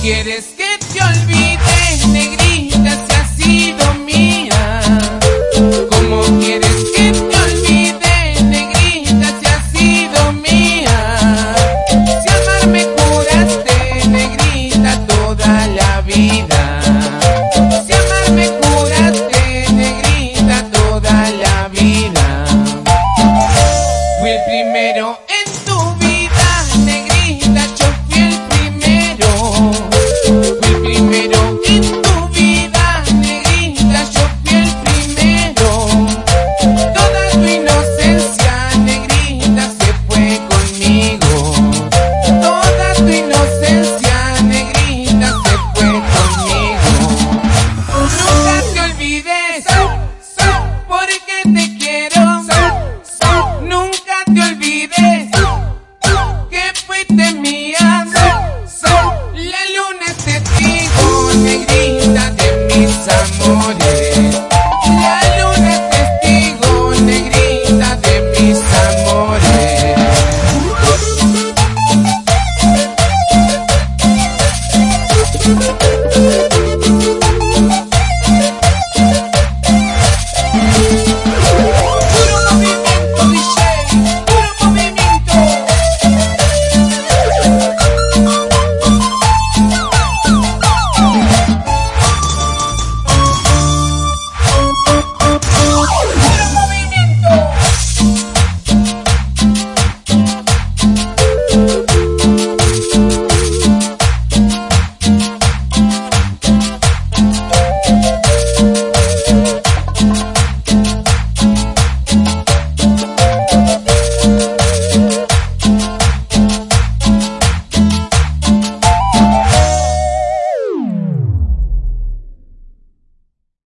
quieres que te olvide, negra? primero